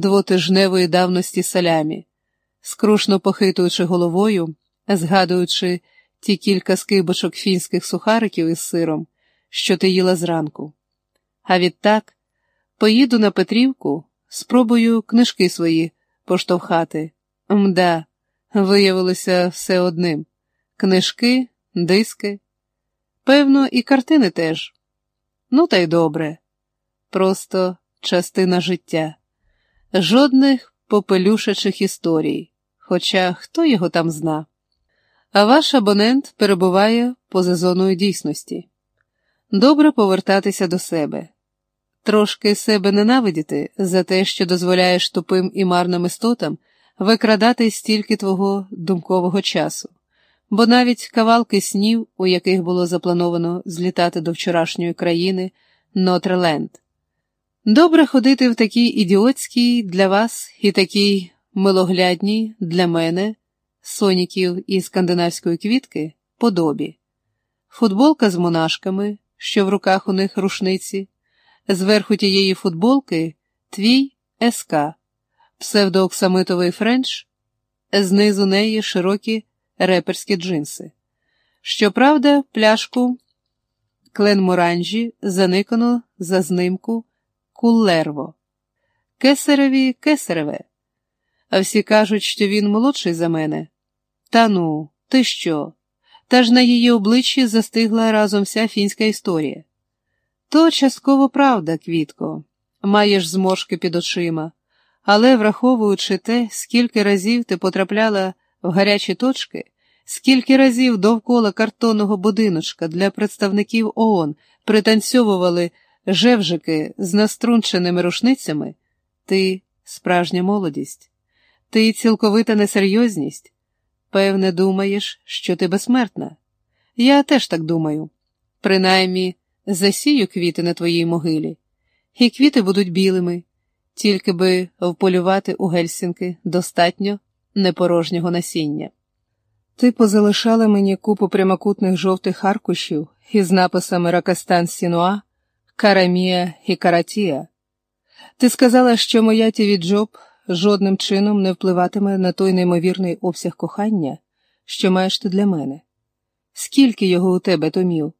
двотижневої давності салямі, скрушно похитуючи головою, згадуючи ті кілька скибочок фінських сухариків із сиром, що ти їла зранку. А відтак поїду на Петрівку, спробую книжки свої поштовхати. Мда, виявилося все одним книжки, диски, певно, і картини теж. Ну, та й добре. Просто частина життя, жодних попелюшачих історій, хоча хто його там зна. А ваш абонент перебуває поза зоною дійсності. Добре повертатися до себе, трошки себе ненавидіти за те, що дозволяєш тупим і марним істотам викрадати стільки твого думкового часу, бо навіть кавалки снів, у яких було заплановано злітати до вчорашньої країни Нотреленд. Добре ходити в такій ідіотській для вас і такій милоглядній для мене, соніків і скандинавської квітки, подобі, футболка з монашками, що в руках у них рушниці, зверху тієї футболки твій СК, псевдооксамитовий френч, знизу неї широкі реперські джинси. Щоправда, пляшку клен моранжі заникано за знимку Куллерво. Кесареві кесареве. А всі кажуть, що він молодший за мене. Та ну, ти що? Та ж на її обличчі застигла разом вся фінська історія. То частково правда, Квітко, маєш зморшки під очима, але враховуючи те, скільки разів ти потрапляла в гарячі точки, скільки разів довкола картонного будиночка для представників ООН пританцьовували жевжики з наструнченими рушницями, ти справжня молодість, ти цілковита несерйозність. Певне, думаєш, що ти безсмертна. Я теж так думаю. Принаймні, засію квіти на твоїй могилі, і квіти будуть білими, тільки би вполювати у Гельсінки достатньо непорожнього насіння. Ти позалишала мені купу прямокутних жовтих аркушів із написами Rakastan sinua, Cara mia і Каратія. Ти сказала, що моя TV job жодним чином не впливатиме на той неймовірний обсяг кохання, що маєш ти для мене. Скільки його у тебе томів?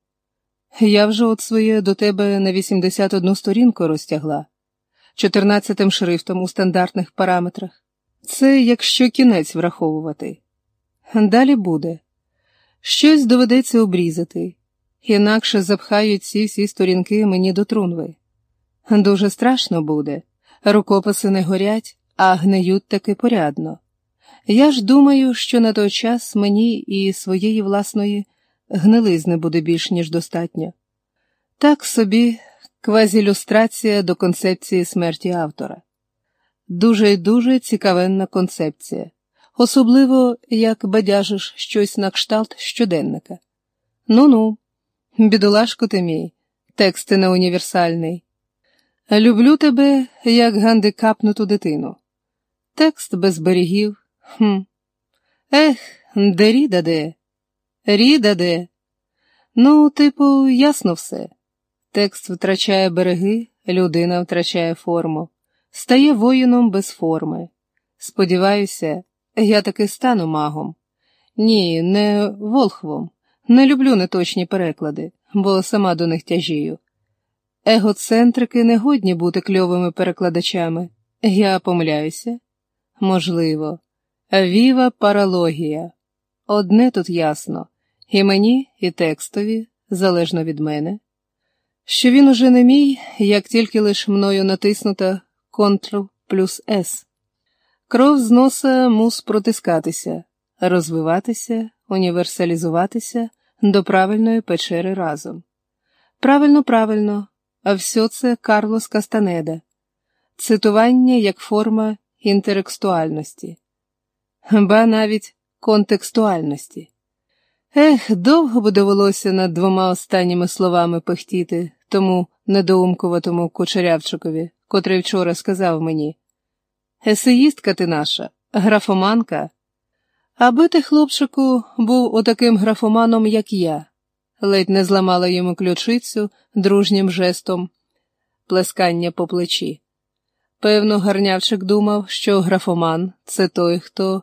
Я вже от своє до тебе на 81 сторінку розтягла, 14 шрифтом у стандартних параметрах. Це якщо кінець враховувати. Далі буде. Щось доведеться обрізати, інакше запхають ці всі сторінки мені до трунви. Дуже страшно буде. Рукописи не горять, а гниють таки порядно. Я ж думаю, що на той час мені і своєї власної гнилизни буде більш ніж достатньо. Так собі квазілюстрація до концепції смерті автора. Дуже й дуже цікавенна концепція, особливо як бадяжиш щось на кшталт щоденника. Ну ну, бідолашко ти мій, тексти не універсальний. Люблю тебе, як гандикапнуту дитину. Текст без берегів. Хм. Ех, де ріда де? Ріда де? Ну, типу, ясно все. Текст втрачає береги, людина втрачає форму, стає воїном без форми. Сподіваюся, я таки стану магом. Ні, не волхвом. Не люблю неточні переклади, бо сама до них тяжію. Егоцентрики не годні бути кльовими перекладачами. Я помиляюся? Можливо. Віва паралогія. Одне тут ясно, і мені, і текстові, залежно від мене, що він уже не мій, як тільки лиш мною натиснута Ctrl плюс С. Кров з носа мус протискатися, розвиватися, універсалізуватися до правильної печери разом. Правильно, правильно, а все це Карлос Кастанеда, цитування як форма інтерекстуальності, ба навіть контекстуальності. Ех, довго би довелося над двома останніми словами пихтіти тому недоумкуватому кучерявчикові, котрий вчора сказав мені Есеїстка ти наша, графоманка. Аби ти, хлопчику, був отаким графоманом, як я, ледь не зламала йому ключицю дружнім жестом плескання по плечі. Певно, гарнявчик думав, що графоман це той, хто